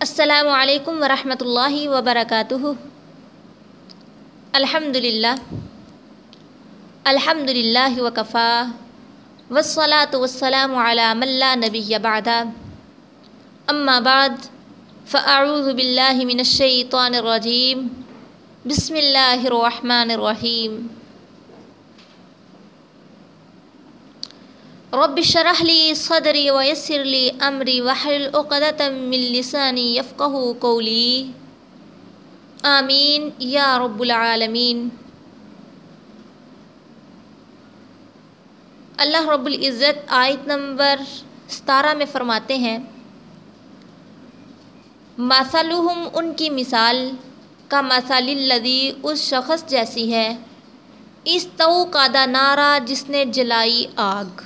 السلام علیکم ورحمۃ اللہ وبرکاتہ۔ الحمد للہ الحمد للہ وکفا۔ والصلاة والسلام علی من لا نبی بعد۔ اما بعد، فاعوذ باللہ من الشیطان الرجیم۔ بسم اللہ الرحمن الرحیم۔ رب شرح لی صدری ویسر لی امری وحل عقدۃ من لسانی یفقہ قولی آمین یا رب العالمین اللہ رب العزت آیت نمبر ستارہ میں فرماتے ہیں مثلہم ان کی مثال کا مثال الذی اس شخص جیسی ہے اس تو قادہ نارا جس نے جلائی آگ۔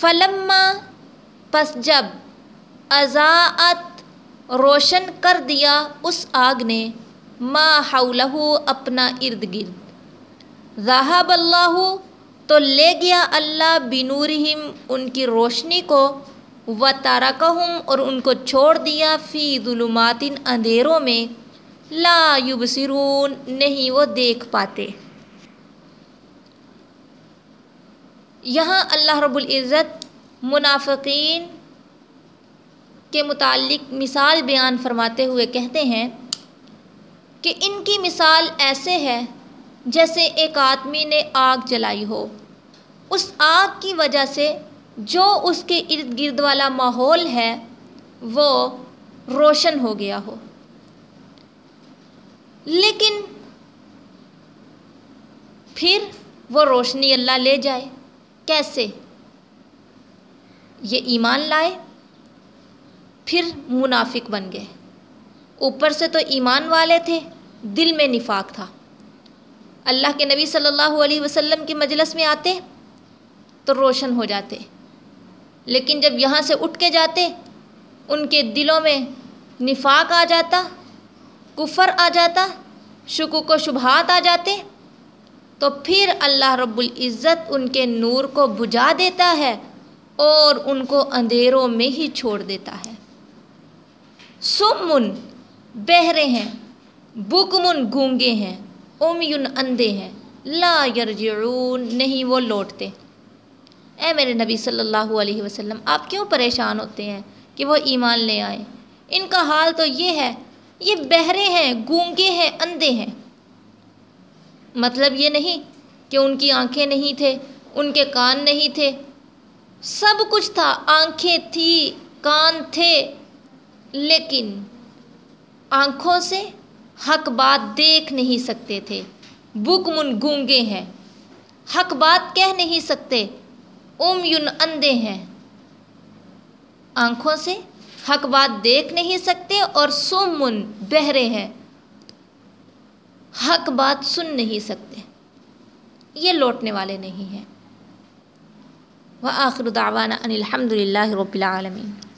فلما پس جب ازاعت روشن کر دیا اس آگ نے، ما حولہ اپنا ارد گرد۔ ذہب اللہ تو لے گیا اللہ بنورہم ان کی روشنی کو و تارکہم اور ان کو چھوڑ دیا فی ظلمات اندھیروں میں۔ لا یبصرون، نہیں وہ دیکھ پاتے۔ یہاں اللہ رب العزت منافقین کے متعلق مثال بیان فرماتے ہوئے کہتے ہیں کہ ان کی مثال ایسے ہے جیسے ایک آدمی نے آگ جلائی ہو۔ اس آگ کی وجہ سے جو اس کے ارد گرد والا ماحول ہے وہ روشن ہو گیا ہو۔ لیکن پھر وہ روشنی اللہ لے جائے۔ کیسے؟ یہ ایمان لائے، پھر منافق بن گئے۔ اوپر سے تو ایمان والے تھے، دل میں نفاق تھا۔ اللہ کے نبی صلی اللہ علیہ وسلم کی مجلس میں آتے تو روشن ہو جاتے۔ لیکن جب یہاں سے اٹھ کے جاتے، ان کے دلوں میں نفاق آ جاتا، کفر آ جاتا، شکوک و شبہات آ جاتے تو پھر اللہ رب العزت ان کے نور کو بجھا دیتا ہے اور ان کو اندھیروں میں ہی چھوڑ دیتا ہے۔ سمن بہرے ہیں، بکمن گونگے ہیں، امیون اندھے ہیں، لا یرجعون، نہیں وہ لوٹتے۔ اے میرے نبی صلی اللہ علیہ وسلم، آپ کیوں پریشان ہوتے ہیں کہ وہ ایمان لے آئیں؟ ان کا حال تو یہ ہے، یہ بہرے ہیں، گونگے ہیں، اندھے ہیں۔ مطلب یہ نہیں کہ ان کی آنکھیں نہیں تھے، ان کے کان نہیں تھے۔ سب کچھ تھا، آنکھیں تھی، کان تھے۔ لیکن آنکھوں سے حق بات دیکھ نہیں سکتے تھے۔ بکمن گونگے ہیں۔ حق بات کہہ نہیں سکتے۔ ام یون اندھے ہیں۔ آنکھوں سے حق بات دیکھ نہیں سکتے اور سمن بہرے ہیں۔ حق بات سن نہیں سکتے۔ یہ لوٹنے والے نہیں ہیں۔ وہ آخر دعوانا ان الحمد للہ رب العالمین۔